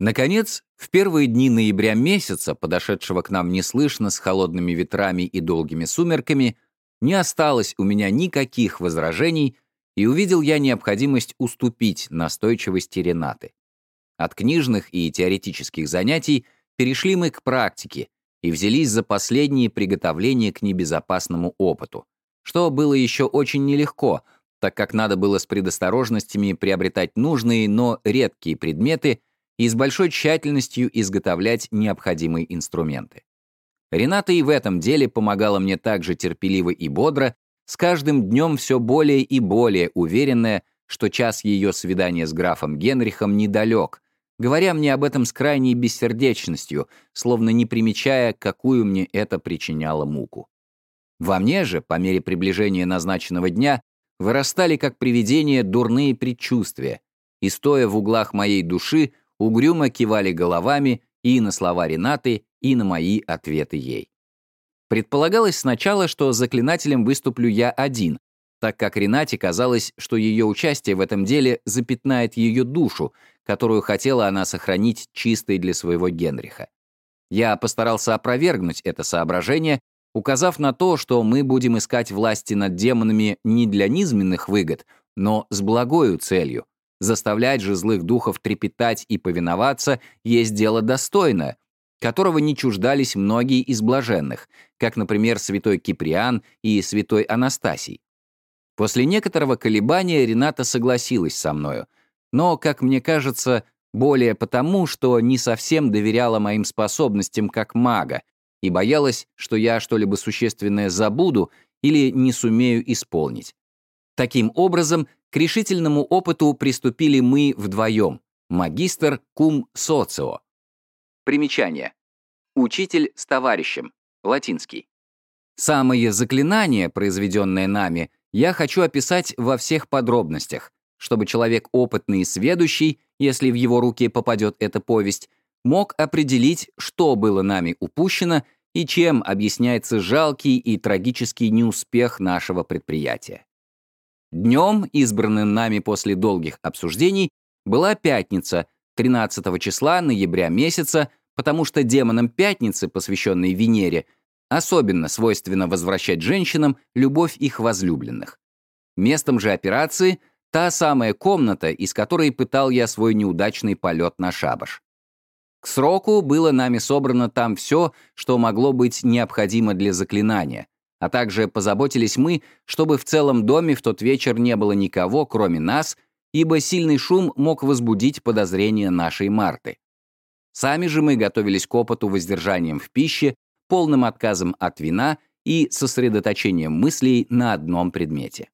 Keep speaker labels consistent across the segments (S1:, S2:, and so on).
S1: Наконец, в первые дни ноября месяца, подошедшего к нам неслышно с холодными ветрами и долгими сумерками, не осталось у меня никаких возражений, и увидел я необходимость уступить настойчивости Ренаты. От книжных и теоретических занятий перешли мы к практике и взялись за последние приготовления к небезопасному опыту, что было еще очень нелегко, так как надо было с предосторожностями приобретать нужные, но редкие предметы и с большой тщательностью изготовлять необходимые инструменты. Рената и в этом деле помогала мне так же терпеливо и бодро, с каждым днем все более и более уверенная, что час ее свидания с графом Генрихом недалек, говоря мне об этом с крайней бессердечностью, словно не примечая, какую мне это причиняло муку. Во мне же, по мере приближения назначенного дня, вырастали как привидения дурные предчувствия, и, стоя в углах моей души, угрюмо кивали головами и на слова Ренаты, и на мои ответы ей. Предполагалось сначала, что заклинателем выступлю я один, так как Ренате казалось, что ее участие в этом деле запятнает ее душу, которую хотела она сохранить чистой для своего Генриха. Я постарался опровергнуть это соображение, указав на то, что мы будем искать власти над демонами не для низменных выгод, но с благою целью. Заставлять же злых духов трепетать и повиноваться есть дело достойное, которого не чуждались многие из блаженных, как, например, святой Киприан и святой Анастасий. После некоторого колебания Рената согласилась со мною, но, как мне кажется, более потому, что не совсем доверяла моим способностям как мага и боялась, что я что-либо существенное забуду или не сумею исполнить. Таким образом, к решительному опыту приступили мы вдвоем, магистр кум социо. Примечание. Учитель с товарищем. Латинский. Самое заклинание, произведенное нами, я хочу описать во всех подробностях, чтобы человек опытный и сведущий, если в его руки попадет эта повесть, мог определить, что было нами упущено и чем объясняется жалкий и трагический неуспех нашего предприятия. Днем, избранным нами после долгих обсуждений, была пятница, 13 числа ноября месяца, потому что демонам пятницы, посвященной Венере, особенно свойственно возвращать женщинам любовь их возлюбленных. Местом же операции — Та самая комната, из которой пытал я свой неудачный полет на шабаш. К сроку было нами собрано там все, что могло быть необходимо для заклинания, а также позаботились мы, чтобы в целом доме в тот вечер не было никого, кроме нас, ибо сильный шум мог возбудить подозрения нашей Марты. Сами же мы готовились к опыту воздержанием в пище, полным отказом от вина и сосредоточением мыслей на одном предмете.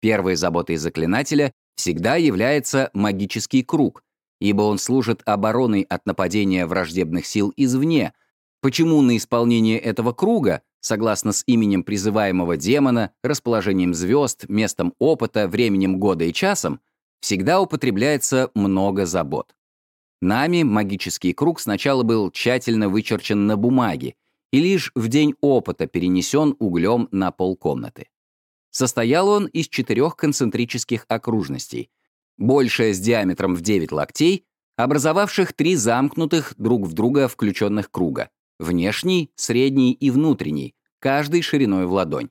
S1: Первой заботой заклинателя всегда является магический круг, ибо он служит обороной от нападения враждебных сил извне, почему на исполнение этого круга, согласно с именем призываемого демона, расположением звезд, местом опыта, временем года и часом, всегда употребляется много забот. Нами магический круг сначала был тщательно вычерчен на бумаге и лишь в день опыта перенесен углем на полкомнаты. Состоял он из четырех концентрических окружностей, большая с диаметром в 9 локтей, образовавших три замкнутых друг в друга включенных круга — внешний, средний и внутренний, каждый шириной в ладонь.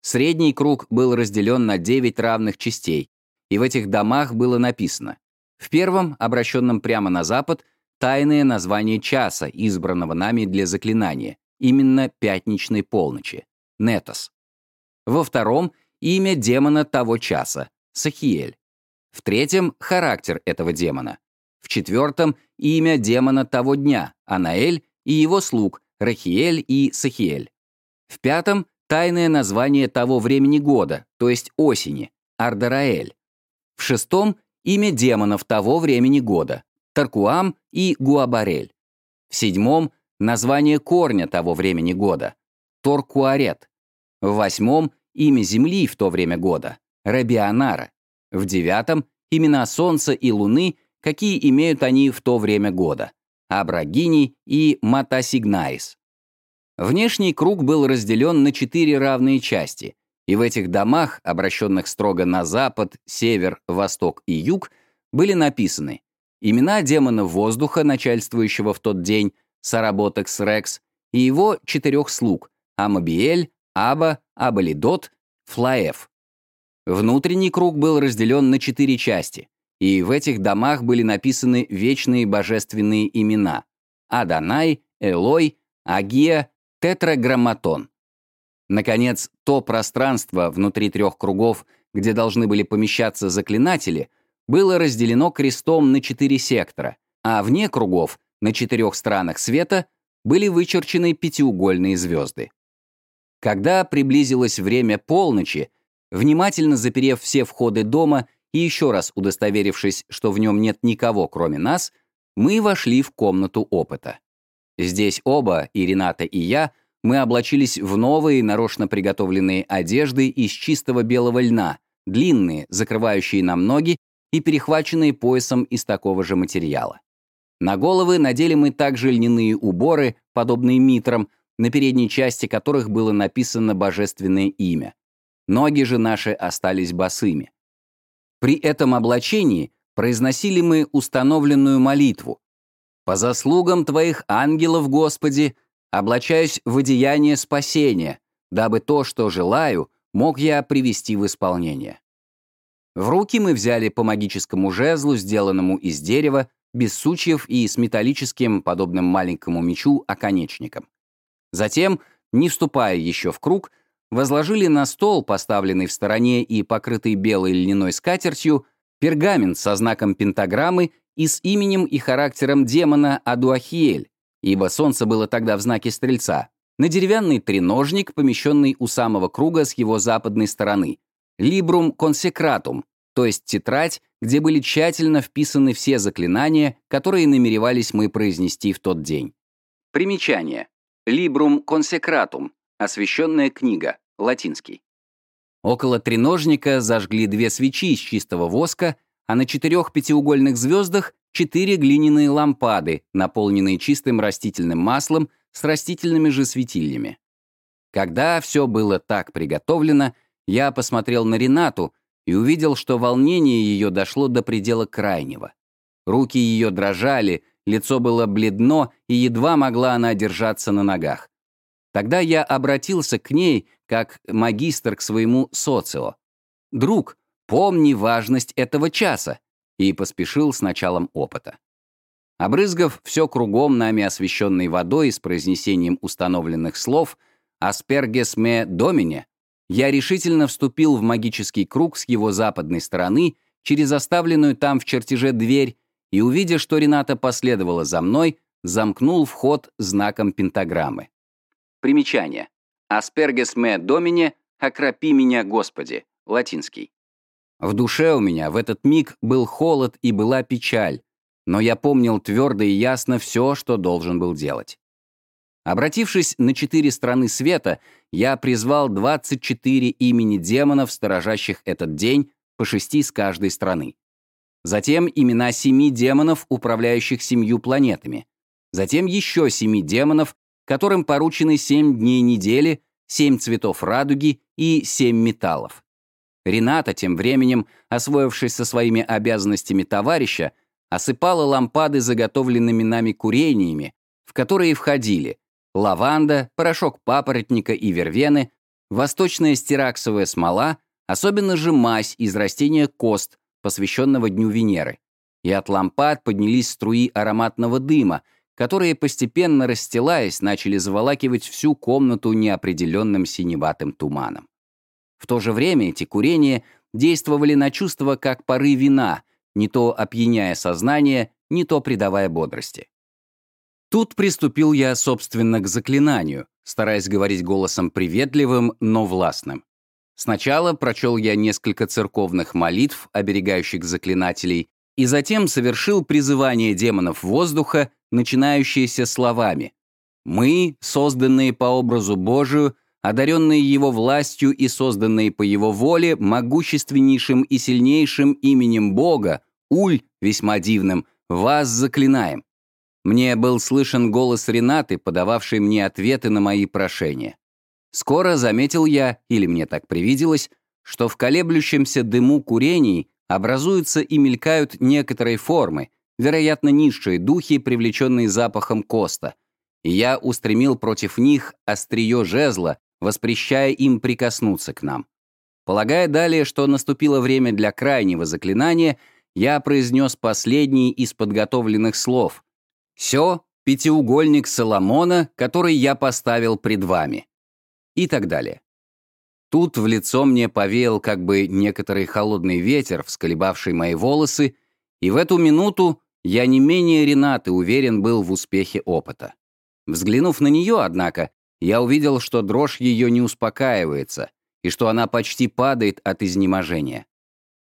S1: Средний круг был разделен на 9 равных частей, и в этих домах было написано в первом, обращенном прямо на запад, тайное название часа, избранного нами для заклинания, именно пятничной полночи — Нетос. Во втором — имя демона того часа — Сахиэль. В третьем — характер этого демона. В четвертом — имя демона того дня — Анаэль и его слуг — Рахиэль и Сахиэль. В пятом — тайное название того времени года, то есть осени — Ардараэль. В шестом — имя демонов того времени года — Таркуам и Гуабарель. В седьмом — название корня того времени года — Торкуарет. В восьмом имя Земли в то время года — Рабианара. В девятом — имена Солнца и Луны, какие имеют они в то время года — Абрагини и Матасигнаис. Внешний круг был разделен на четыре равные части, и в этих домах, обращенных строго на запад, север, восток и юг, были написаны имена демона воздуха, начальствующего в тот день, Саработекс Рекс, и его четырех слуг — Амабиэль, Аба, Абалидот, Флаэф. Внутренний круг был разделен на четыре части, и в этих домах были написаны вечные божественные имена — Аданай, Элой, Агия, Тетраграмматон. Наконец, то пространство внутри трех кругов, где должны были помещаться заклинатели, было разделено крестом на четыре сектора, а вне кругов, на четырех странах света, были вычерчены пятиугольные звезды. Когда приблизилось время полночи, внимательно заперев все входы дома и еще раз удостоверившись, что в нем нет никого, кроме нас, мы вошли в комнату опыта. Здесь оба, и Рената, и я, мы облачились в новые, нарочно приготовленные одежды из чистого белого льна, длинные, закрывающие нам ноги и перехваченные поясом из такого же материала. На головы надели мы также льняные уборы, подобные митрам, на передней части которых было написано божественное имя. Ноги же наши остались босыми. При этом облачении произносили мы установленную молитву. «По заслугам Твоих ангелов, Господи, облачаюсь в одеяние спасения, дабы то, что желаю, мог я привести в исполнение». В руки мы взяли по магическому жезлу, сделанному из дерева, без сучьев и с металлическим, подобным маленькому мечу, оконечником. Затем, не вступая еще в круг, возложили на стол, поставленный в стороне и покрытый белой льняной скатертью, пергамент со знаком пентаграммы и с именем и характером демона Адуахиэль, ибо солнце было тогда в знаке Стрельца, на деревянный треножник, помещенный у самого круга с его западной стороны, Librum Consecratum, то есть тетрадь, где были тщательно вписаны все заклинания, которые намеревались мы произнести в тот день. Примечание. Librum Consecratum, освященная книга, латинский. Около треножника зажгли две свечи из чистого воска, а на четырех пятиугольных звездах четыре глиняные лампады, наполненные чистым растительным маслом с растительными же светильями. Когда все было так приготовлено, я посмотрел на Ренату и увидел, что волнение ее дошло до предела крайнего. Руки ее дрожали, лицо было бледно, и едва могла она держаться на ногах. Тогда я обратился к ней, как магистр к своему социо. «Друг, помни важность этого часа», и поспешил с началом опыта. Обрызгав все кругом нами освещенной водой с произнесением установленных слов «Аспергес ме домине», я решительно вступил в магический круг с его западной стороны через оставленную там в чертеже дверь и, увидя, что Рената последовала за мной, замкнул вход знаком пентаграммы. Примечание. «Аспергес ме домине, окропи меня, Господи» латинский. В душе у меня в этот миг был холод и была печаль, но я помнил твердо и ясно все, что должен был делать. Обратившись на четыре страны света, я призвал 24 имени демонов, сторожащих этот день, по шести с каждой страны. Затем имена семи демонов, управляющих семью планетами. Затем еще семи демонов, которым поручены семь дней недели, семь цветов радуги и семь металлов. Рената, тем временем, освоившись со своими обязанностями товарища, осыпала лампады заготовленными нами курениями, в которые входили лаванда, порошок папоротника и вервены, восточная стираксовая смола, особенно же мазь из растения кост, посвященного Дню Венеры. И от лампад поднялись струи ароматного дыма, которые, постепенно расстилаясь, начали заволакивать всю комнату неопределенным синеватым туманом. В то же время эти курения действовали на чувства как пары вина, не то опьяняя сознание, не то придавая бодрости. Тут приступил я, собственно, к заклинанию, стараясь говорить голосом приветливым, но властным. Сначала прочел я несколько церковных молитв, оберегающих заклинателей, и затем совершил призывание демонов воздуха, начинающееся словами «Мы, созданные по образу Божию, одаренные его властью и созданные по его воле, могущественнейшим и сильнейшим именем Бога, Уль, весьма дивным, вас заклинаем. Мне был слышен голос Ренаты, подававший мне ответы на мои прошения. Скоро заметил я, или мне так привиделось, что в колеблющемся дыму курений образуются и мелькают некоторые формы, вероятно, низшие духи, привлеченные запахом коста, и я устремил против них острие жезла, воспрещая им прикоснуться к нам. Полагая далее, что наступило время для крайнего заклинания, я произнес последний из подготовленных слов. «Сё — пятиугольник Соломона, который я поставил пред вами». И так далее. Тут в лицо мне повеял как бы некоторый холодный ветер, всколебавший мои волосы, и в эту минуту я не менее Ренаты уверен был в успехе опыта. Взглянув на нее, однако, я увидел, что дрожь ее не успокаивается и что она почти падает от изнеможения.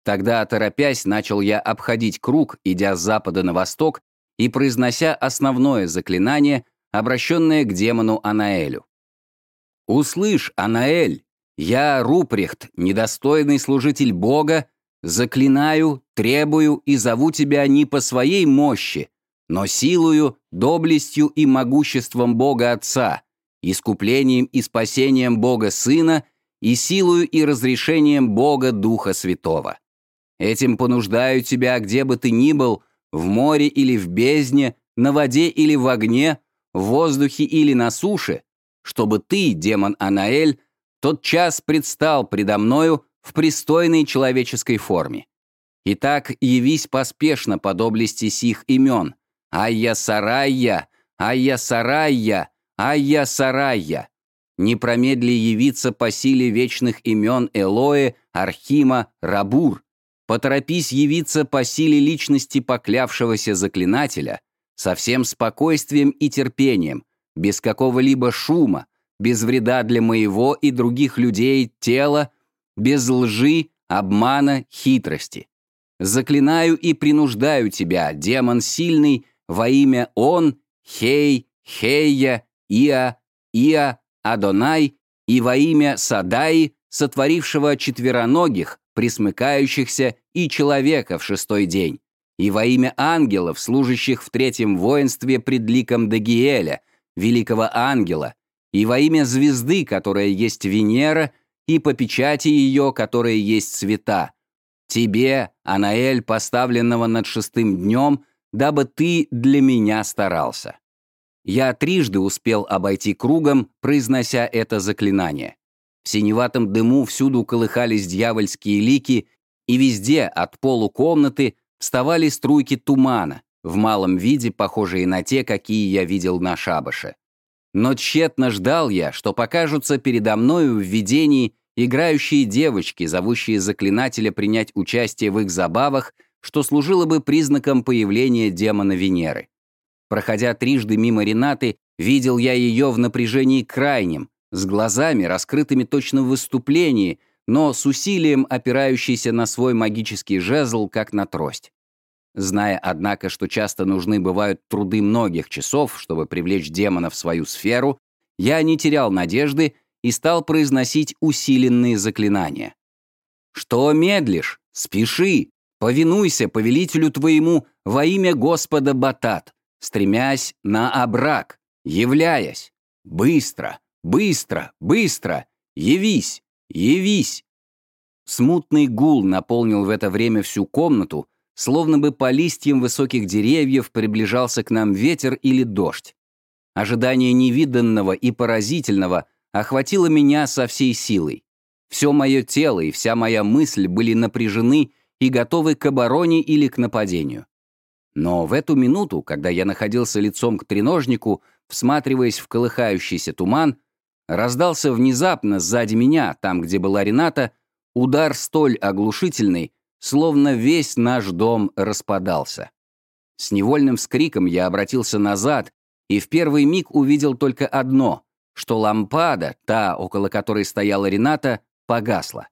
S1: Тогда, торопясь, начал я обходить круг, идя с запада на восток и произнося основное заклинание, обращенное к демону Анаэлю. «Услышь, Анаэль, я, Рупрехт, недостойный служитель Бога, заклинаю, требую и зову тебя не по своей мощи, но силою, доблестью и могуществом Бога Отца, искуплением и спасением Бога Сына и силою и разрешением Бога Духа Святого. Этим понуждаю тебя, где бы ты ни был, в море или в бездне, на воде или в огне, в воздухе или на суше, чтобы ты, демон Анаэль, тот час предстал предо мною в пристойной человеческой форме. Итак, явись поспешно по доблести сих имен. Айя-сарайя, айя-сарайя, айя-сарайя. Не промедли явиться по силе вечных имен Элоэ, Архима, Рабур. Поторопись явиться по силе личности поклявшегося заклинателя, со всем спокойствием и терпением, без какого-либо шума, без вреда для моего и других людей тела, без лжи, обмана, хитрости. Заклинаю и принуждаю тебя, демон сильный, во имя Он, Хей, Хея, Иа, Иа, Адонай и во имя Садаи, сотворившего четвероногих, присмыкающихся и человека в шестой день, и во имя ангелов, служащих в третьем воинстве пред ликом Дагиэля, великого ангела, и во имя звезды, которая есть Венера, и по печати ее, которая есть света. Тебе, Анаэль, поставленного над шестым днем, дабы ты для меня старался. Я трижды успел обойти кругом, произнося это заклинание. В синеватом дыму всюду колыхались дьявольские лики, и везде, от полу комнаты, вставали струйки тумана, в малом виде похожие на те, какие я видел на шабаше. Но тщетно ждал я, что покажутся передо мною в видении играющие девочки, зовущие заклинателя принять участие в их забавах, что служило бы признаком появления демона Венеры. Проходя трижды мимо Ренаты, видел я ее в напряжении крайнем, с глазами, раскрытыми точно в выступлении, но с усилием опирающейся на свой магический жезл, как на трость. Зная, однако, что часто нужны бывают труды многих часов, чтобы привлечь демона в свою сферу, я не терял надежды и стал произносить усиленные заклинания. «Что медлишь? Спеши! Повинуйся повелителю твоему во имя Господа Батат, стремясь на обрак, являясь. Быстро, быстро, быстро! Явись, явись!» Смутный гул наполнил в это время всю комнату, Словно бы по листьям высоких деревьев приближался к нам ветер или дождь. Ожидание невиданного и поразительного охватило меня со всей силой. Все мое тело и вся моя мысль были напряжены и готовы к обороне или к нападению. Но в эту минуту, когда я находился лицом к треножнику, всматриваясь в колыхающийся туман, раздался внезапно сзади меня, там, где была Рената, удар столь оглушительный, словно весь наш дом распадался. С невольным скриком я обратился назад и в первый миг увидел только одно, что лампада, та, около которой стояла Рената, погасла.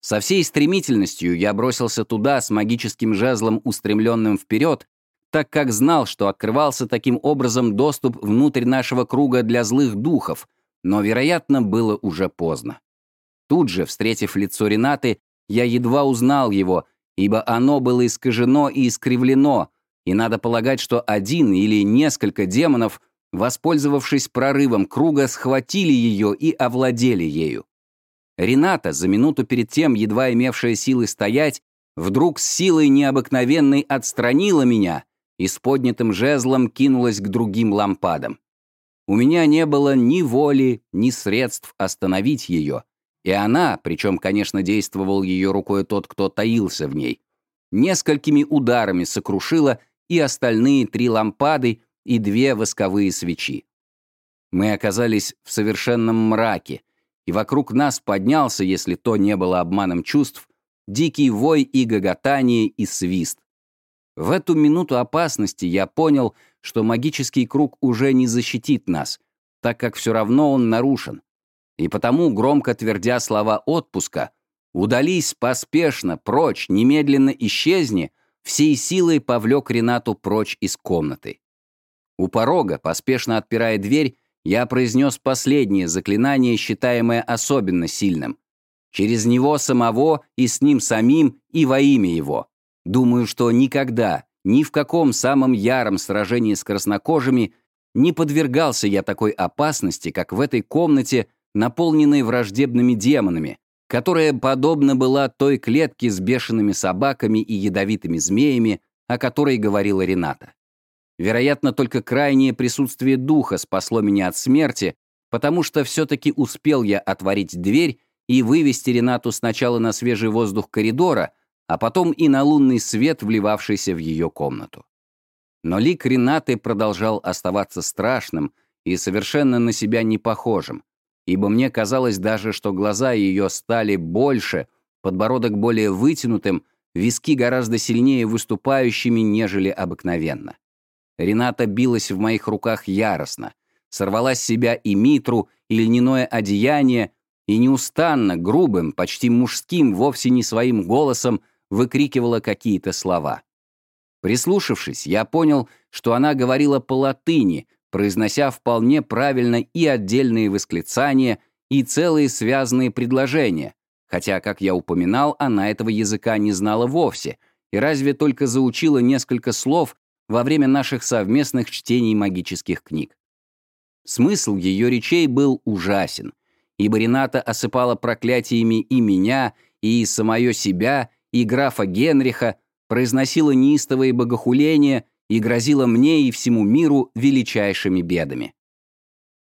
S1: Со всей стремительностью я бросился туда с магическим жезлом, устремленным вперед, так как знал, что открывался таким образом доступ внутрь нашего круга для злых духов, но, вероятно, было уже поздно. Тут же, встретив лицо Ренаты, я едва узнал его, ибо оно было искажено и искривлено, и надо полагать, что один или несколько демонов, воспользовавшись прорывом круга, схватили ее и овладели ею. Рената, за минуту перед тем, едва имевшая силы стоять, вдруг с силой необыкновенной отстранила меня и с поднятым жезлом кинулась к другим лампадам. У меня не было ни воли, ни средств остановить ее, и она, причем, конечно, действовал ее рукой тот, кто таился в ней, несколькими ударами сокрушила и остальные три лампады и две восковые свечи. Мы оказались в совершенном мраке, и вокруг нас поднялся, если то не было обманом чувств, дикий вой и гоготание и свист. В эту минуту опасности я понял, что магический круг уже не защитит нас, так как все равно он нарушен. И потому, громко твердя слова отпуска, «Удались поспешно, прочь, немедленно исчезни», всей силой повлек Ренату прочь из комнаты. У порога, поспешно отпирая дверь, я произнес последнее заклинание, считаемое особенно сильным. Через него самого и с ним самим и во имя его. Думаю, что никогда, ни в каком самом яром сражении с краснокожими не подвергался я такой опасности, как в этой комнате, наполненной враждебными демонами, которая подобна была той клетке с бешеными собаками и ядовитыми змеями, о которой говорила Рената. Вероятно, только крайнее присутствие духа спасло меня от смерти, потому что все-таки успел я отворить дверь и вывести Ренату сначала на свежий воздух коридора, а потом и на лунный свет, вливавшийся в ее комнату. Но лик Ренаты продолжал оставаться страшным и совершенно на себя не похожим, ибо мне казалось даже, что глаза ее стали больше, подбородок более вытянутым, виски гораздо сильнее выступающими, нежели обыкновенно. Рената билась в моих руках яростно, сорвала с себя и митру, и льняное одеяние, и неустанно, грубым, почти мужским, вовсе не своим голосом выкрикивала какие-то слова. Прислушавшись, я понял, что она говорила по-латыни, произнося вполне правильно и отдельные восклицания, и целые связанные предложения, хотя, как я упоминал, она этого языка не знала вовсе, и разве только заучила несколько слов во время наших совместных чтений магических книг. Смысл ее речей был ужасен, ибо Рената осыпала проклятиями и меня, и самое себя, и графа Генриха, произносила неистовые богохуления и грозила мне и всему миру величайшими бедами.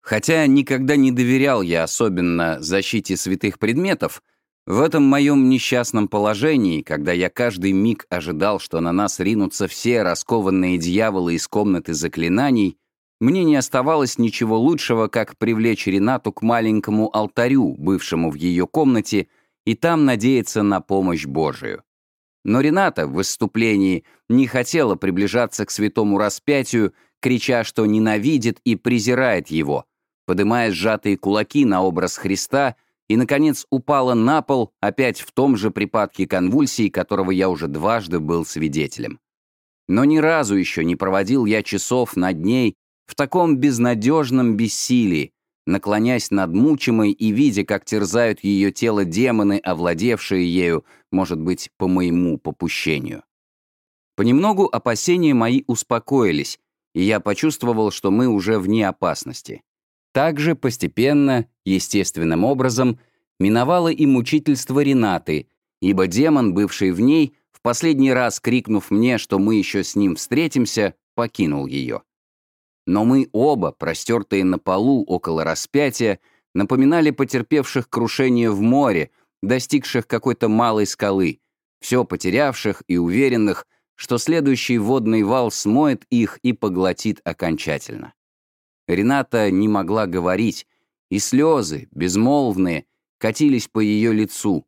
S1: Хотя никогда не доверял я особенно защите святых предметов, в этом моем несчастном положении, когда я каждый миг ожидал, что на нас ринутся все раскованные дьяволы из комнаты заклинаний, мне не оставалось ничего лучшего, как привлечь Ренату к маленькому алтарю, бывшему в ее комнате, и там надеяться на помощь Божию. Но Рената в выступлении не хотела приближаться к святому распятию, крича, что ненавидит и презирает его, подымая сжатые кулаки на образ Христа и, наконец, упала на пол опять в том же припадке конвульсий, которого я уже дважды был свидетелем. Но ни разу еще не проводил я часов над ней в таком безнадежном бессилии, наклонясь над мучимой и видя, как терзают ее тело демоны, овладевшие ею, может быть, по моему попущению. Понемногу опасения мои успокоились, и я почувствовал, что мы уже вне опасности. Также постепенно, естественным образом, миновало и мучительство Ренаты, ибо демон, бывший в ней, в последний раз крикнув мне, что мы еще с ним встретимся, покинул ее. Но мы оба, простертые на полу около распятия, напоминали потерпевших крушение в море, достигших какой-то малой скалы, все потерявших и уверенных, что следующий водный вал смоет их и поглотит окончательно. Рената не могла говорить, и слезы, безмолвные, катились по ее лицу,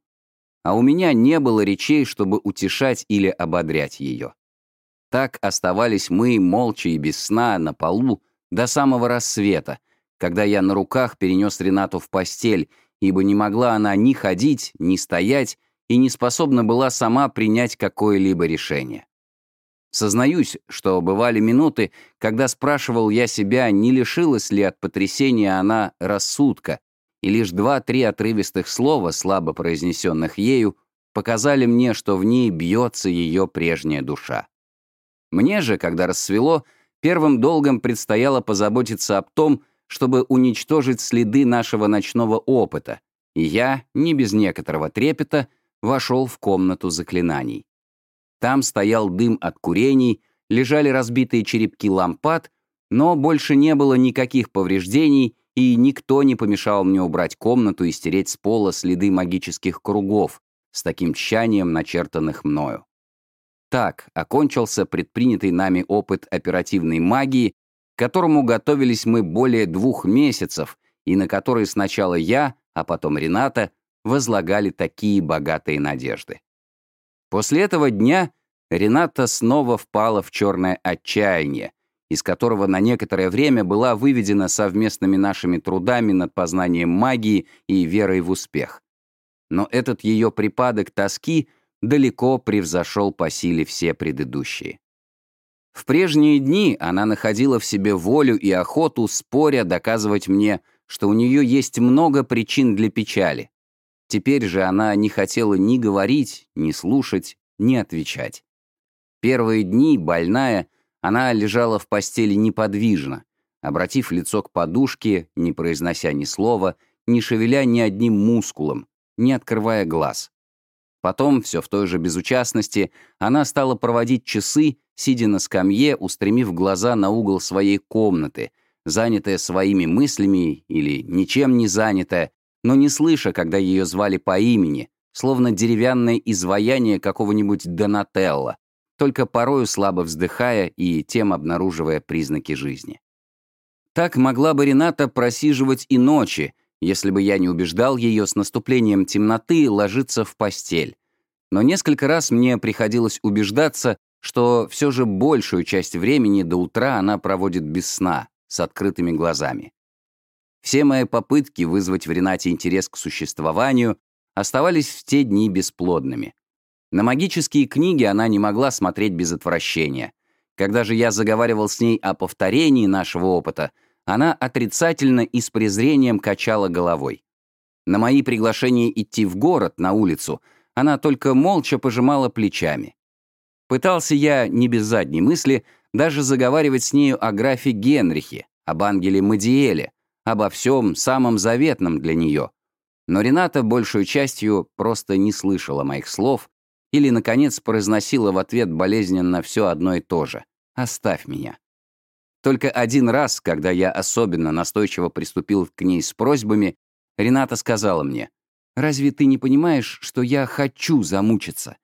S1: а у меня не было речей, чтобы утешать или ободрять ее. Так оставались мы, молча и без сна, на полу до самого рассвета, когда я на руках перенес Ренату в постель, ибо не могла она ни ходить, ни стоять и не способна была сама принять какое-либо решение. Сознаюсь, что бывали минуты, когда спрашивал я себя, не лишилась ли от потрясения она рассудка, и лишь два-три отрывистых слова, слабо произнесенных ею, показали мне, что в ней бьется ее прежняя душа. Мне же, когда рассвело, первым долгом предстояло позаботиться об том, чтобы уничтожить следы нашего ночного опыта, и я, не без некоторого трепета, вошел в комнату заклинаний. Там стоял дым от курений, лежали разбитые черепки лампад, но больше не было никаких повреждений, и никто не помешал мне убрать комнату и стереть с пола следы магических кругов, с таким тщанием начертанных мною. Так окончился предпринятый нами опыт оперативной магии, к которому готовились мы более двух месяцев, и на который сначала я, а потом Рената, возлагали такие богатые надежды. После этого дня Рената снова впала в черное отчаяние, из которого на некоторое время была выведена совместными нашими трудами над познанием магии и верой в успех. Но этот ее припадок тоски далеко превзошел по силе все предыдущие. В прежние дни она находила в себе волю и охоту, споря доказывать мне, что у нее есть много причин для печали. Теперь же она не хотела ни говорить, ни слушать, ни отвечать. Первые дни, больная, она лежала в постели неподвижно, обратив лицо к подушке, не произнося ни слова, не шевеля ни одним мускулом, не открывая глаз. Потом, все в той же безучастности, она стала проводить часы, сидя на скамье, устремив глаза на угол своей комнаты, занятая своими мыслями или ничем не занятая, но не слыша, когда ее звали по имени, словно деревянное изваяние какого-нибудь Донателло, только порою слабо вздыхая и тем обнаруживая признаки жизни. Так могла бы Рената просиживать и ночи, если бы я не убеждал ее с наступлением темноты ложиться в постель. Но несколько раз мне приходилось убеждаться, что все же большую часть времени до утра она проводит без сна, с открытыми глазами. Все мои попытки вызвать в Ренате интерес к существованию оставались в те дни бесплодными. На магические книги она не могла смотреть без отвращения. Когда же я заговаривал с ней о повторении нашего опыта, она отрицательно и с презрением качала головой. На мои приглашения идти в город, на улицу, она только молча пожимала плечами. Пытался я, не без задней мысли, даже заговаривать с нею о графе Генрихе, об ангеле Мадиэле, обо всем самом заветном для нее. Но Рената большую частью просто не слышала моих слов или, наконец, произносила в ответ болезненно все одно и то же «Оставь меня». Только один раз, когда я особенно настойчиво приступил к ней с просьбами, Рената сказала мне, «Разве ты не понимаешь, что я хочу замучиться?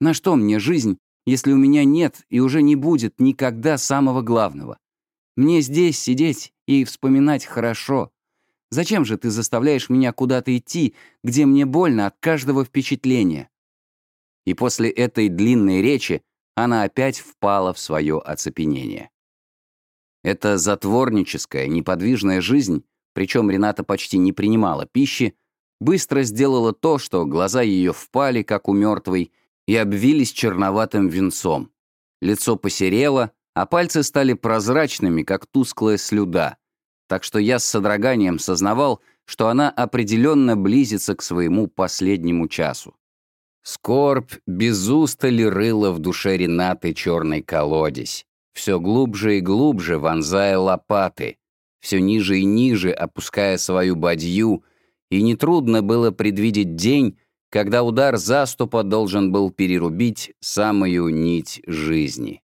S1: На что мне жизнь, если у меня нет и уже не будет никогда самого главного? Мне здесь сидеть и вспоминать хорошо. Зачем же ты заставляешь меня куда-то идти, где мне больно от каждого впечатления? и после этой длинной речи она опять впала в свое оцепенение. Эта затворническая, неподвижная жизнь, причем Рената почти не принимала пищи, быстро сделала то, что глаза ее впали, как у мертвой, и обвились черноватым венцом. Лицо посерело, а пальцы стали прозрачными, как тусклая слюда, так что я с содроганием сознавал, что она определенно близится к своему последнему часу. Скорбь без устали рыла в душе Ренаты черный колодец, все глубже и глубже вонзая лопаты, все ниже и ниже опуская свою бадью, и нетрудно было предвидеть день, когда удар заступа должен был перерубить самую нить жизни.